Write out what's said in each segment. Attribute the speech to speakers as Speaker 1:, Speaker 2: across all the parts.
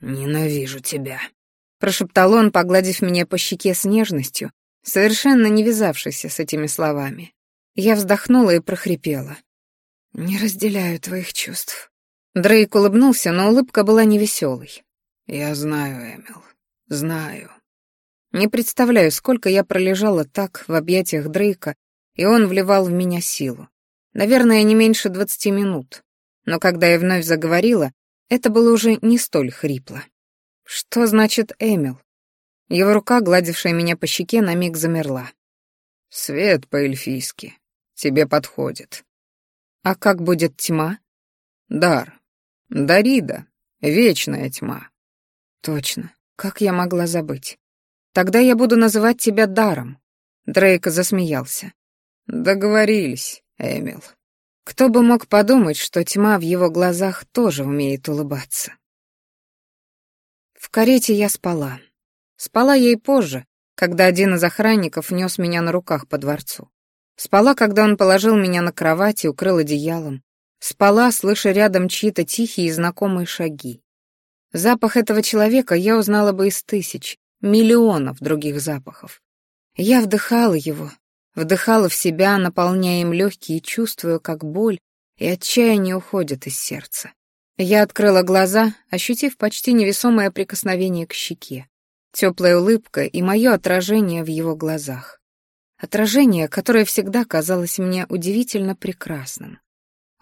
Speaker 1: «Ненавижу тебя», — прошептал он, погладив меня по щеке с нежностью, совершенно не вязавшейся с этими словами. Я вздохнула и прохрипела. «Не разделяю твоих чувств». Дрейк улыбнулся, но улыбка была невеселой. «Я знаю, Эмил, знаю». Не представляю, сколько я пролежала так в объятиях Дрейка, и он вливал в меня силу. Наверное, не меньше двадцати минут. Но когда я вновь заговорила, это было уже не столь хрипло. Что значит Эмил? Его рука, гладившая меня по щеке, на миг замерла. «Свет по-эльфийски. Тебе подходит». «А как будет тьма?» «Дар. Дарида. Вечная тьма». «Точно. Как я могла забыть? Тогда я буду называть тебя Даром». Дрейк засмеялся. «Договорились, Эмил». Кто бы мог подумать, что тьма в его глазах тоже умеет улыбаться. В карете я спала. Спала ей позже, когда один из охранников нес меня на руках по дворцу. Спала, когда он положил меня на кровать и укрыл одеялом. Спала, слыша рядом чьи-то тихие и знакомые шаги. Запах этого человека я узнала бы из тысяч, миллионов других запахов. Я вдыхала его, вдыхала в себя, наполняя им легкие, чувствую, как боль и отчаяние уходят из сердца. Я открыла глаза, ощутив почти невесомое прикосновение к щеке, теплая улыбка и мое отражение в его глазах. Отражение, которое всегда казалось мне удивительно прекрасным.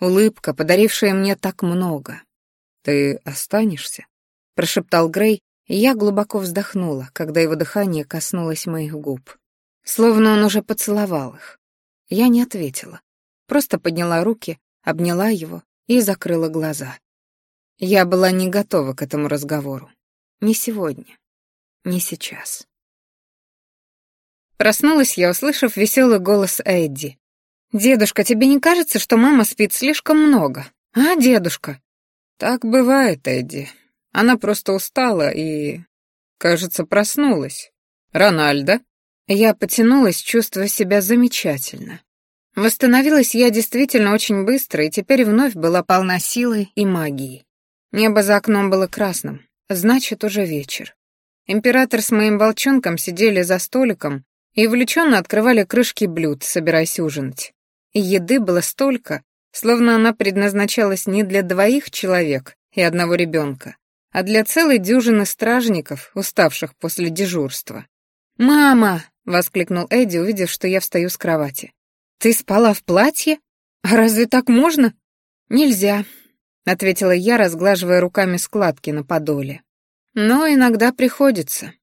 Speaker 1: Улыбка, подарившая мне так много. «Ты останешься?» — прошептал Грей, и я глубоко вздохнула, когда его дыхание коснулось моих губ. Словно он уже поцеловал их. Я не ответила. Просто подняла руки, обняла его и закрыла глаза. Я была не готова к этому разговору. Не сегодня. Не сейчас. Проснулась я, услышав веселый голос Эдди. «Дедушка, тебе не кажется, что мама спит слишком много? А, дедушка?» «Так бывает, Эдди. Она просто устала и, кажется, проснулась. Рональда?» Я потянулась, чувствуя себя замечательно. Восстановилась я действительно очень быстро и теперь вновь была полна силы и магии. Небо за окном было красным, значит, уже вечер. Император с моим волчонком сидели за столиком и увлеченно открывали крышки блюд, собираясь ужинать. И еды было столько, словно она предназначалась не для двоих человек и одного ребенка, а для целой дюжины стражников, уставших после дежурства. «Мама!» — воскликнул Эдди, увидев, что я встаю с кровати. «Ты спала в платье? А разве так можно?» «Нельзя», — ответила я, разглаживая руками складки на подоле. «Но иногда приходится».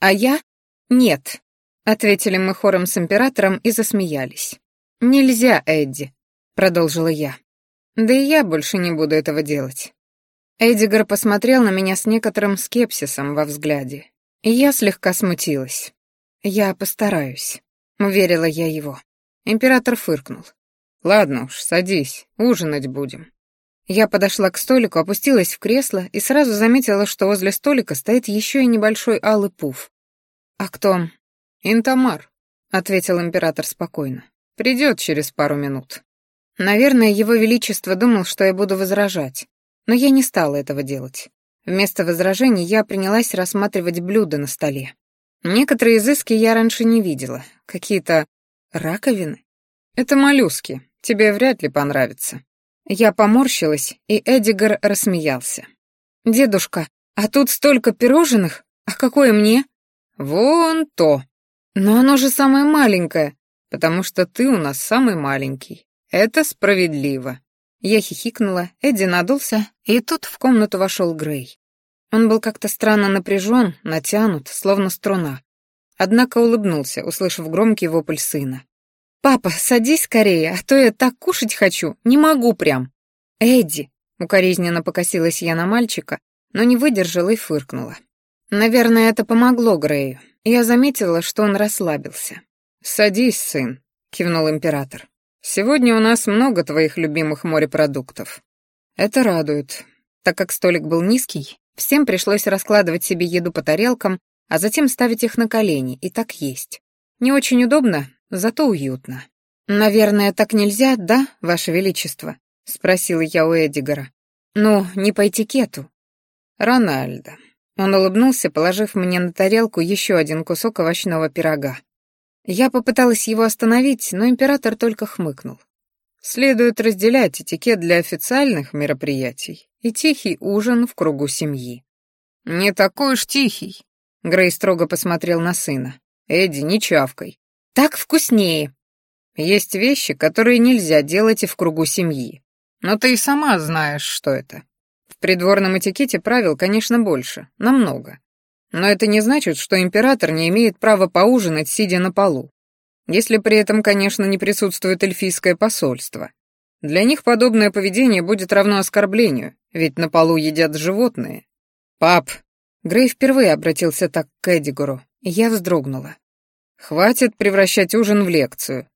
Speaker 1: «А я?» «Нет», — ответили мы хором с императором и засмеялись. «Нельзя, Эдди», — продолжила я. «Да и я больше не буду этого делать». Эдигар посмотрел на меня с некоторым скепсисом во взгляде, и я слегка смутилась. «Я постараюсь», — уверила я его. Император фыркнул. «Ладно уж, садись, ужинать будем». Я подошла к столику, опустилась в кресло и сразу заметила, что возле столика стоит еще и небольшой алый пуф. «А кто?» «Интамар», — ответил император спокойно. «Придет через пару минут». Наверное, его величество думал, что я буду возражать, но я не стала этого делать. Вместо возражений я принялась рассматривать блюда на столе. Некоторые изыски я раньше не видела. Какие-то раковины. Это моллюски. Тебе вряд ли понравится. Я поморщилась, и Эдигар рассмеялся. «Дедушка, а тут столько пирожных? А какое мне?» «Вон то». «Но оно же самое маленькое». «Потому что ты у нас самый маленький. Это справедливо». Я хихикнула, Эдди надулся, и тут в комнату вошел Грей. Он был как-то странно напряжен, натянут, словно струна. Однако улыбнулся, услышав громкий вопль сына. «Папа, садись скорее, а то я так кушать хочу, не могу прям». «Эдди», — укоризненно покосилась я на мальчика, но не выдержала и фыркнула. Наверное, это помогло Грею. Я заметила, что он расслабился. «Садись, сын», — кивнул император. «Сегодня у нас много твоих любимых морепродуктов». Это радует. Так как столик был низкий, всем пришлось раскладывать себе еду по тарелкам, а затем ставить их на колени, и так есть. Не очень удобно, зато уютно. «Наверное, так нельзя, да, Ваше Величество?» — спросила я у Эдигара. «Ну, не по этикету». Рональдо. Он улыбнулся, положив мне на тарелку еще один кусок овощного пирога. Я попыталась его остановить, но император только хмыкнул. Следует разделять этикет для официальных мероприятий и тихий ужин в кругу семьи. «Не такой уж тихий», — Грей строго посмотрел на сына. «Эдди, не чавкой». «Так вкуснее». Есть вещи, которые нельзя делать и в кругу семьи. Но ты и сама знаешь, что это. В придворном этикете правил, конечно, больше, намного. Но это не значит, что император не имеет права поужинать, сидя на полу. Если при этом, конечно, не присутствует эльфийское посольство. Для них подобное поведение будет равно оскорблению, ведь на полу едят животные. «Пап!» Грей впервые обратился так к Эдигуру, и я вздрогнула. «Хватит превращать ужин в лекцию».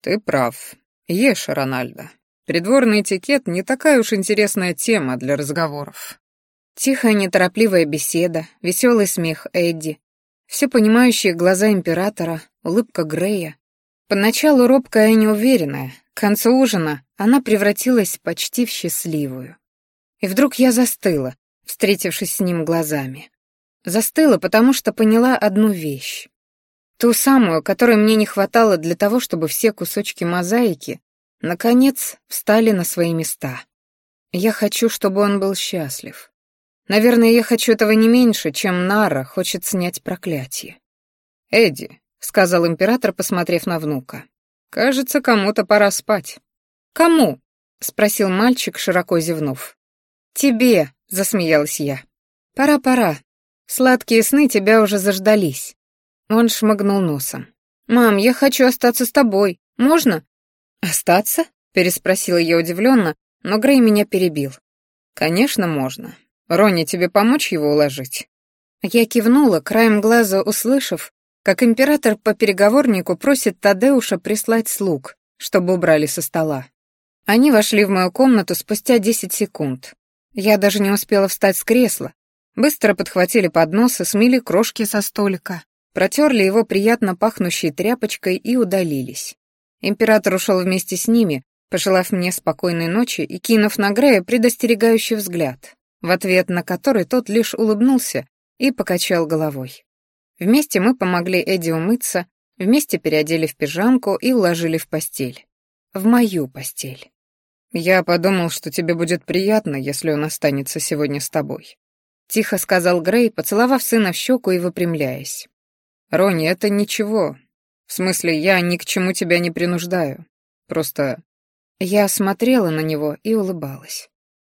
Speaker 1: «Ты прав. Ешь, Рональдо. Придворный этикет не такая уж интересная тема для разговоров. Тихая, неторопливая беседа, веселый смех Эдди, все понимающие глаза императора, улыбка Грея. Поначалу робкая и неуверенная, к концу ужина она превратилась почти в счастливую. И вдруг я застыла, встретившись с ним глазами. Застыла, потому что поняла одну вещь. Ту самую, которой мне не хватало для того, чтобы все кусочки мозаики наконец, встали на свои места. Я хочу, чтобы он был счастлив. Наверное, я хочу этого не меньше, чем Нара хочет снять проклятие. «Эдди», — сказал император, посмотрев на внука, — «кажется, кому-то пора спать». «Кому?» — спросил мальчик, широко зевнув. «Тебе», — засмеялась я. «Пора-пора. Сладкие сны тебя уже заждались». Он шмыгнул носом. «Мам, я хочу остаться с тобой. Можно? «Остаться?» — переспросила я удивленно, но Грей меня перебил. «Конечно, можно. Ронни, тебе помочь его уложить?» Я кивнула, краем глаза услышав, как император по переговорнику просит Тадеуша прислать слуг, чтобы убрали со стола. Они вошли в мою комнату спустя десять секунд. Я даже не успела встать с кресла. Быстро подхватили поднос и смели крошки со столика, протерли его приятно пахнущей тряпочкой и удалились. Император ушел вместе с ними, пожелав мне спокойной ночи и кинув на Грея предостерегающий взгляд, в ответ на который тот лишь улыбнулся и покачал головой. Вместе мы помогли Эдди умыться, вместе переодели в пижамку и уложили в постель. В мою постель. «Я подумал, что тебе будет приятно, если он останется сегодня с тобой», — тихо сказал Грей, поцеловав сына в щеку и выпрямляясь. «Ронни, это ничего, в смысле, я ни к чему тебя не принуждаю. Просто я смотрела на него и улыбалась.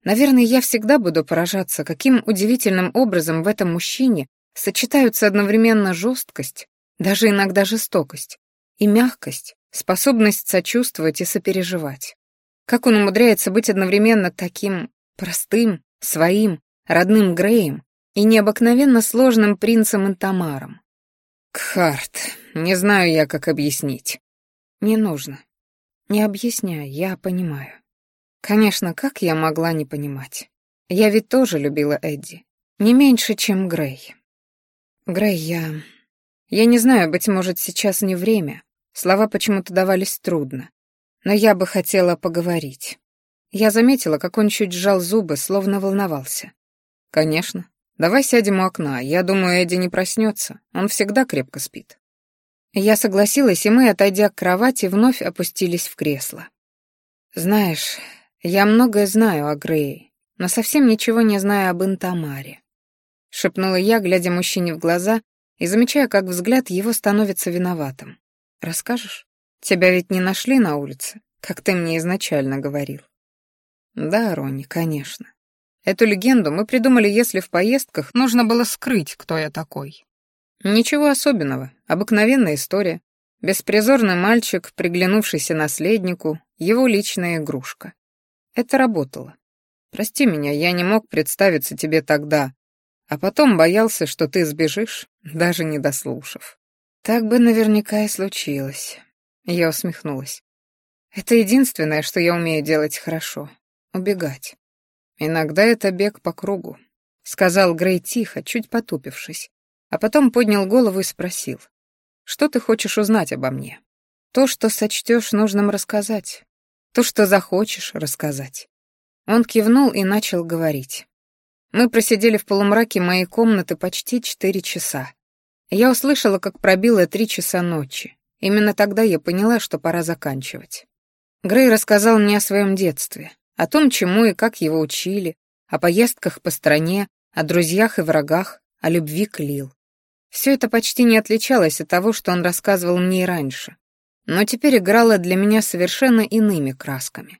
Speaker 1: Наверное, я всегда буду поражаться, каким удивительным образом в этом мужчине сочетаются одновременно жесткость, даже иногда жестокость, и мягкость, способность сочувствовать и сопереживать. Как он умудряется быть одновременно таким простым, своим, родным Греем и необыкновенно сложным принцем Интамаром. Кхарт, не знаю я, как объяснить. Не нужно. Не объясняй, я понимаю. Конечно, как я могла не понимать? Я ведь тоже любила Эдди. Не меньше, чем Грей. Грей, я... Я не знаю, быть может, сейчас не время. Слова почему-то давались трудно. Но я бы хотела поговорить. Я заметила, как он чуть сжал зубы, словно волновался. Конечно. Давай сядем у окна. Я думаю, Эдди не проснется. Он всегда крепко спит. Я согласилась, и мы, отойдя к кровати, вновь опустились в кресло. «Знаешь, я многое знаю о Грее, но совсем ничего не знаю об Интамаре», — шепнула я, глядя мужчине в глаза и замечая, как взгляд его становится виноватым. «Расскажешь? Тебя ведь не нашли на улице, как ты мне изначально говорил». «Да, Ронни, конечно. Эту легенду мы придумали, если в поездках нужно было скрыть, кто я такой. Ничего особенного, обыкновенная история. Беспризорный мальчик, приглянувшийся наследнику, его личная игрушка. Это работало. Прости меня, я не мог представиться тебе тогда, а потом боялся, что ты сбежишь, даже не дослушав. Так бы наверняка и случилось. Я усмехнулась. Это единственное, что я умею делать хорошо — убегать. Иногда это бег по кругу, — сказал Грей тихо, чуть потупившись а потом поднял голову и спросил. «Что ты хочешь узнать обо мне?» «То, что сочтешь нужным рассказать. То, что захочешь рассказать». Он кивнул и начал говорить. Мы просидели в полумраке моей комнаты почти четыре часа. Я услышала, как пробило три часа ночи. Именно тогда я поняла, что пора заканчивать. Грей рассказал мне о своем детстве, о том, чему и как его учили, о поездках по стране, о друзьях и врагах, о любви к Лил. Все это почти не отличалось от того, что он рассказывал мне и раньше, но теперь играло для меня совершенно иными красками.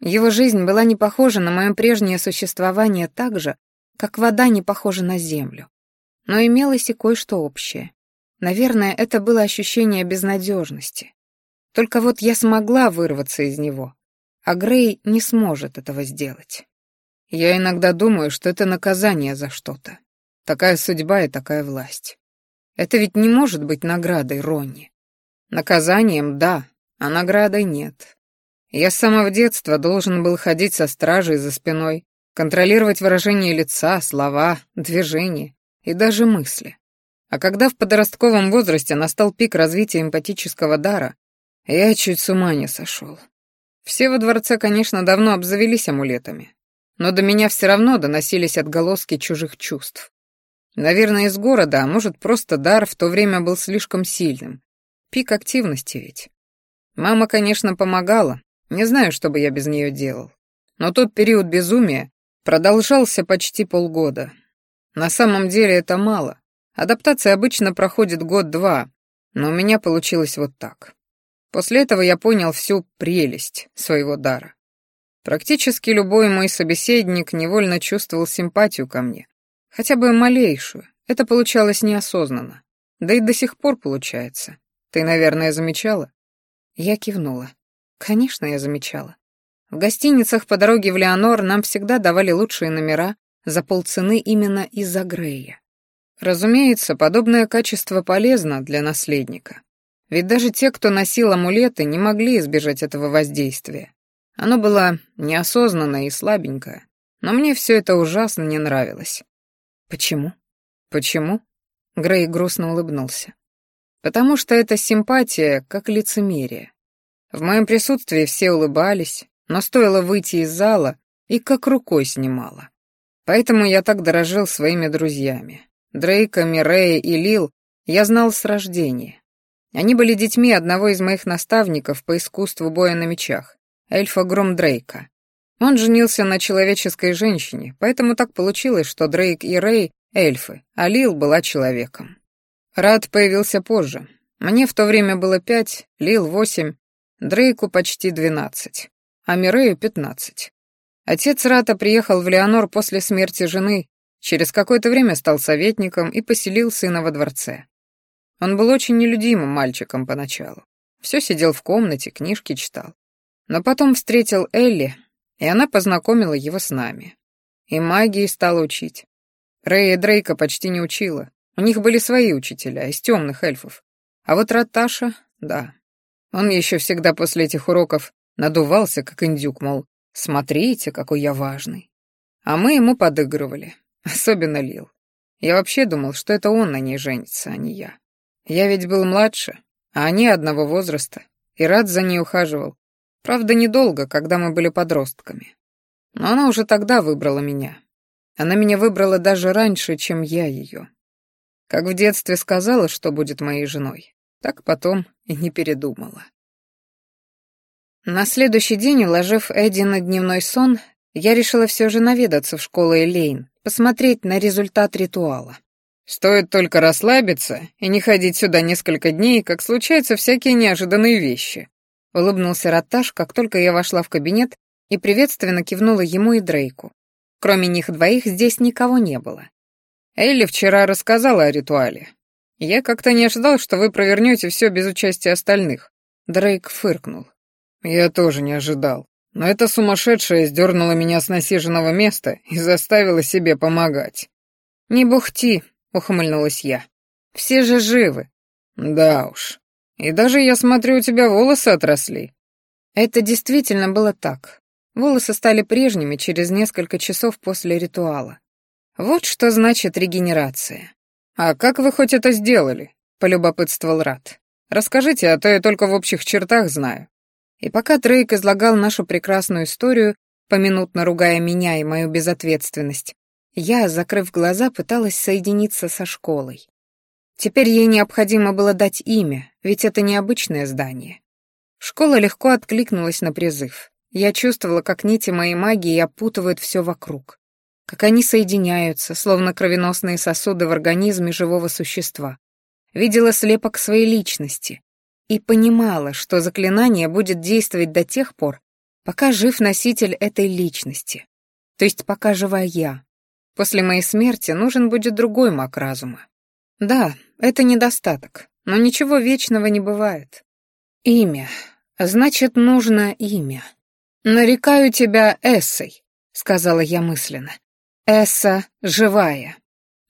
Speaker 1: Его жизнь была не похожа на мое прежнее существование так же, как вода не похожа на землю. Но имелось и кое-что общее. Наверное, это было ощущение безнадежности. Только вот я смогла вырваться из него, а Грей не сможет этого сделать. Я иногда думаю, что это наказание за что-то. Такая судьба и такая власть. Это ведь не может быть наградой Ронни. Наказанием — да, а наградой нет. Я с самого детства должен был ходить со стражей за спиной, контролировать выражение лица, слова, движения и даже мысли. А когда в подростковом возрасте настал пик развития эмпатического дара, я чуть с ума не сошел. Все во дворце, конечно, давно обзавелись амулетами, но до меня все равно доносились отголоски чужих чувств. Наверное, из города, а может, просто дар в то время был слишком сильным. Пик активности ведь. Мама, конечно, помогала. Не знаю, что бы я без нее делал. Но тот период безумия продолжался почти полгода. На самом деле это мало. Адаптация обычно проходит год-два, но у меня получилось вот так. После этого я понял всю прелесть своего дара. Практически любой мой собеседник невольно чувствовал симпатию ко мне, Хотя бы малейшую. Это получалось неосознанно. Да и до сих пор получается. Ты, наверное, замечала? Я кивнула. Конечно, я замечала. В гостиницах по дороге в Леонор нам всегда давали лучшие номера за полцены именно из-за Грея. Разумеется, подобное качество полезно для наследника. Ведь даже те, кто носил амулеты, не могли избежать этого воздействия. Оно было неосознанное и слабенькое, но мне все это ужасно не нравилось. Почему? Почему? Грей грустно улыбнулся. Потому что это симпатия, как лицемерие. В моем присутствии все улыбались, но стоило выйти из зала, и как рукой снимало. Поэтому я так дорожил своими друзьями. Дрейка, Мирея и Лил я знал с рождения. Они были детьми одного из моих наставников по искусству боя на мечах, эльфа Гром Дрейка. Он женился на человеческой женщине, поэтому так получилось, что Дрейк и Рэй — эльфы, а Лил была человеком. Рад появился позже. Мне в то время было пять, Лил — восемь, Дрейку почти двенадцать, а Мирею — пятнадцать. Отец Рата приехал в Леонор после смерти жены, через какое-то время стал советником и поселил сына во дворце. Он был очень нелюдимым мальчиком поначалу. Все сидел в комнате, книжки читал. Но потом встретил Элли, и она познакомила его с нами. И магии стала учить. Рэя Дрейка почти не учила. У них были свои учителя, из темных эльфов. А вот Раташа, да. Он еще всегда после этих уроков надувался, как индюк, мол, смотрите, какой я важный. А мы ему подыгрывали, особенно Лил. Я вообще думал, что это он на ней женится, а не я. Я ведь был младше, а они одного возраста, и рад за ней ухаживал, Правда, недолго, когда мы были подростками. Но она уже тогда выбрала меня. Она меня выбрала даже раньше, чем я ее. Как в детстве сказала, что будет моей женой, так потом и не передумала. На следующий день, уложив Эдди на дневной сон, я решила все же наведаться в школу Элейн, посмотреть на результат ритуала. Стоит только расслабиться и не ходить сюда несколько дней, как случаются всякие неожиданные вещи. — улыбнулся Ратташ, как только я вошла в кабинет и приветственно кивнула ему и Дрейку. Кроме них двоих здесь никого не было. Элли вчера рассказала о ритуале. Я как-то не ожидал, что вы провернете все без участия остальных. Дрейк фыркнул. Я тоже не ожидал. Но эта сумасшедшая сдернула меня с насиженного места и заставила себе помогать. «Не бухти», — ухмыльнулась я. «Все же живы». «Да уж. И даже, я смотрю, у тебя волосы отросли». Это действительно было так. Волосы стали прежними через несколько часов после ритуала. Вот что значит регенерация. «А как вы хоть это сделали?» — полюбопытствовал Рат. «Расскажите, а то я только в общих чертах знаю». И пока Дрейк излагал нашу прекрасную историю, поминутно ругая меня и мою безответственность, Я, закрыв глаза, пыталась соединиться со школой. Теперь ей необходимо было дать имя, ведь это необычное здание. Школа легко откликнулась на призыв. Я чувствовала, как нити моей магии опутывают все вокруг. Как они соединяются, словно кровеносные сосуды в организме живого существа. Видела слепок своей личности. И понимала, что заклинание будет действовать до тех пор, пока жив носитель этой личности. То есть пока жива я. После моей смерти нужен будет другой маг разума. Да, это недостаток, но ничего вечного не бывает. Имя. Значит, нужно имя. «Нарекаю тебя Эссой», — сказала я мысленно. «Эсса живая».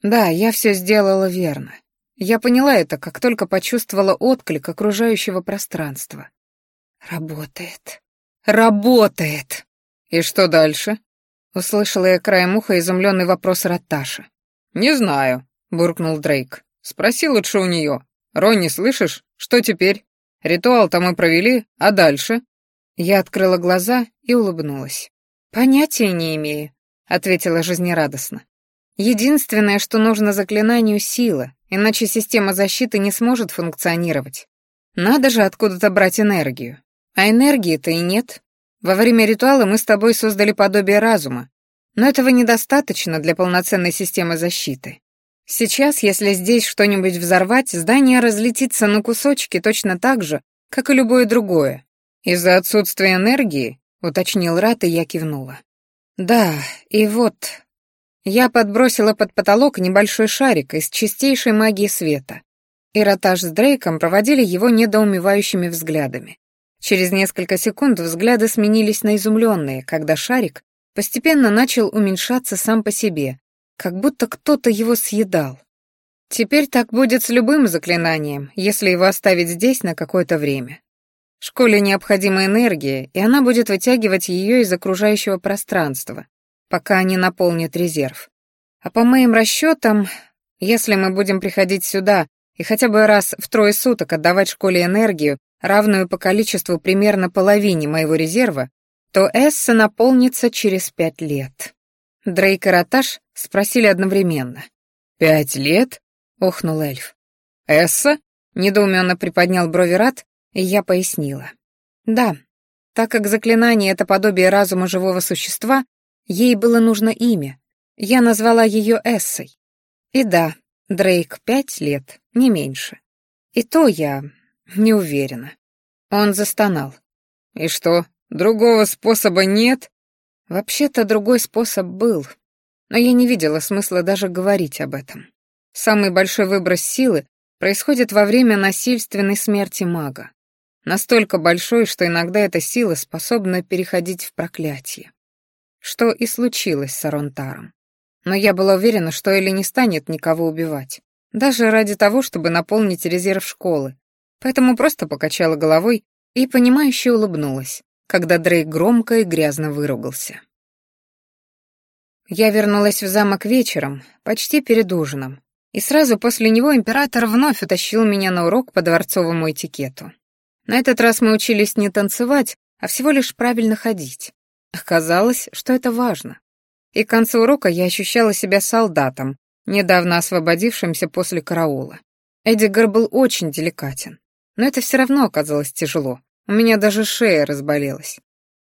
Speaker 1: Да, я все сделала верно. Я поняла это, как только почувствовала отклик окружающего пространства. «Работает. Работает!» «И что дальше?» — услышала я краем уха изумленный вопрос Ратташи. «Не знаю», — буркнул Дрейк. «Спроси лучше у нее. Ронни, слышишь? Что теперь? Ритуал-то мы провели, а дальше?» Я открыла глаза и улыбнулась. «Понятия не имею», — ответила жизнерадостно. «Единственное, что нужно заклинанию — сила, иначе система защиты не сможет функционировать. Надо же откуда-то брать энергию. А энергии-то и нет. Во время ритуала мы с тобой создали подобие разума, но этого недостаточно для полноценной системы защиты. Сейчас, если здесь что-нибудь взорвать, здание разлетится на кусочки точно так же, как и любое другое, «Из-за отсутствия энергии?» — уточнил Рат, и я кивнула. «Да, и вот...» Я подбросила под потолок небольшой шарик из чистейшей магии света. И Раташ с Дрейком проводили его недоумевающими взглядами. Через несколько секунд взгляды сменились на изумленные, когда шарик постепенно начал уменьшаться сам по себе, как будто кто-то его съедал. Теперь так будет с любым заклинанием, если его оставить здесь на какое-то время. Школе необходима энергия, и она будет вытягивать ее из окружающего пространства, пока они наполнят резерв. А по моим расчетам, если мы будем приходить сюда и хотя бы раз в трое суток отдавать школе энергию, равную по количеству примерно половине моего резерва, то Эсса наполнится через пять лет. Дрейк и Роташ спросили одновременно. «Пять лет?» — охнул эльф. «Эсса?» — недоуменно приподнял брови Рат, и я пояснила. Да, так как заклинание — это подобие разума живого существа, ей было нужно имя. Я назвала ее Эссой. И да, Дрейк пять лет, не меньше. И то я не уверена. Он застонал. «И что, другого способа нет?» Вообще-то другой способ был, но я не видела смысла даже говорить об этом. Самый большой выброс силы происходит во время насильственной смерти мага. Настолько большой, что иногда эта сила способна переходить в проклятие. Что и случилось с Аронтаром. Но я была уверена, что Элли не станет никого убивать. Даже ради того, чтобы наполнить резерв школы. Поэтому просто покачала головой и, понимающе улыбнулась, когда Дрейк громко и грязно выругался. Я вернулась в замок вечером, почти перед ужином, и сразу после него император вновь утащил меня на урок по дворцовому этикету. На этот раз мы учились не танцевать, а всего лишь правильно ходить. Оказалось, что это важно. И к концу урока я ощущала себя солдатом, недавно освободившимся после караула. Эдигар был очень деликатен, но это все равно оказалось тяжело. У меня даже шея разболелась.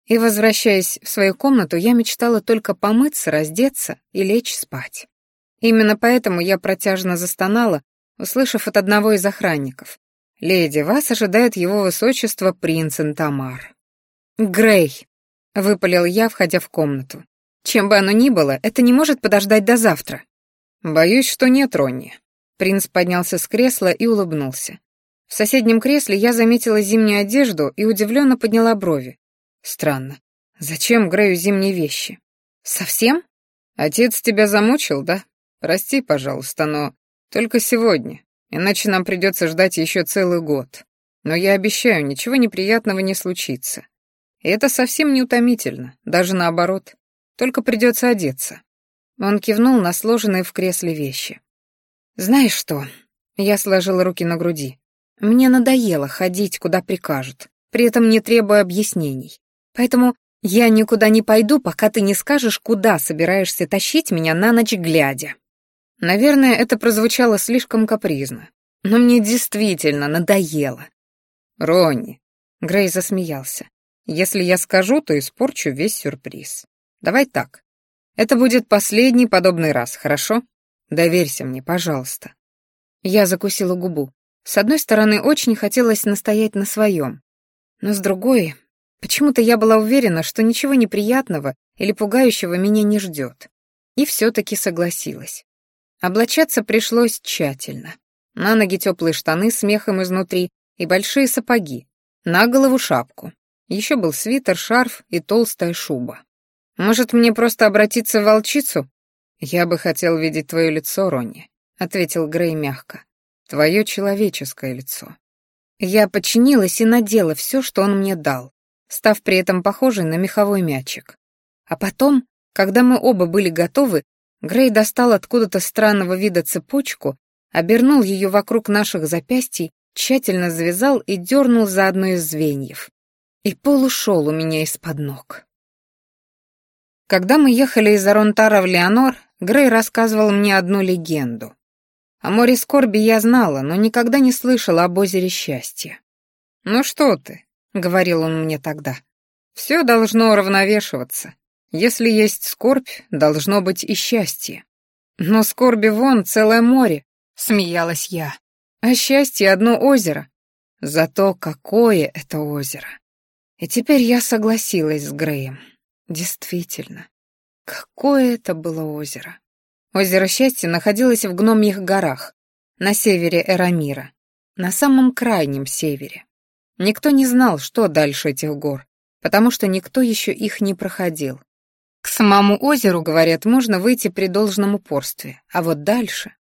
Speaker 1: И, возвращаясь в свою комнату, я мечтала только помыться, раздеться и лечь спать. Именно поэтому я протяжно застонала, услышав от одного из охранников. «Леди, вас ожидает его высочество принц Интамар». «Грей», — выпалил я, входя в комнату. «Чем бы оно ни было, это не может подождать до завтра». «Боюсь, что нет, Ронни». Принц поднялся с кресла и улыбнулся. В соседнем кресле я заметила зимнюю одежду и удивленно подняла брови. Странно. Зачем Грею зимние вещи? Совсем? Отец тебя замучил, да? Прости, пожалуйста, но только сегодня. Иначе нам придется ждать еще целый год. Но я обещаю, ничего неприятного не случится. И это совсем не утомительно, даже наоборот. Только придется одеться. Он кивнул на сложенные в кресле вещи. «Знаешь что?» Я сложила руки на груди. «Мне надоело ходить, куда прикажут, при этом не требуя объяснений. Поэтому Я никуда не пойду, пока ты не скажешь, куда собираешься тащить меня на ночь глядя. Наверное, это прозвучало слишком капризно, но мне действительно надоело. Ронни, Грей засмеялся. Если я скажу, то испорчу весь сюрприз. Давай так. Это будет последний подобный раз, хорошо? Доверься мне, пожалуйста. Я закусила губу. С одной стороны, очень хотелось настоять на своем, но с другой, почему-то я была уверена, что ничего неприятного или пугающего меня не ждет. И все-таки согласилась. Облачаться пришлось тщательно. На ноги теплые штаны с мехом изнутри и большие сапоги, на голову шапку. Еще был свитер, шарф и толстая шуба. Может, мне просто обратиться в волчицу? Я бы хотел видеть твое лицо, Ронни, ответил Грей мягко. Твое человеческое лицо. Я подчинилась и надела все, что он мне дал, став при этом похожей на меховой мячик. А потом, когда мы оба были готовы, Грей достал откуда-то странного вида цепочку, обернул ее вокруг наших запястий, тщательно завязал и дернул за одно из звеньев и пол ушел у меня из-под ног. Когда мы ехали из Аронтара в Леонор, Грей рассказывал мне одну легенду. О море скорби я знала, но никогда не слышала об озере счастья. «Ну что ты», — говорил он мне тогда, — «все должно уравновешиваться. Если есть скорбь, должно быть и счастье. Но скорби вон целое море», — смеялась я. «А счастье — одно озеро. Зато какое это озеро!» И теперь я согласилась с Греем. Действительно, какое это было озеро. Озеро Счастья находилось в Гномьих горах, на севере Эрамира, на самом крайнем севере. Никто не знал, что дальше этих гор, потому что никто еще их не проходил. К самому озеру, говорят, можно выйти при должном упорстве, а вот дальше...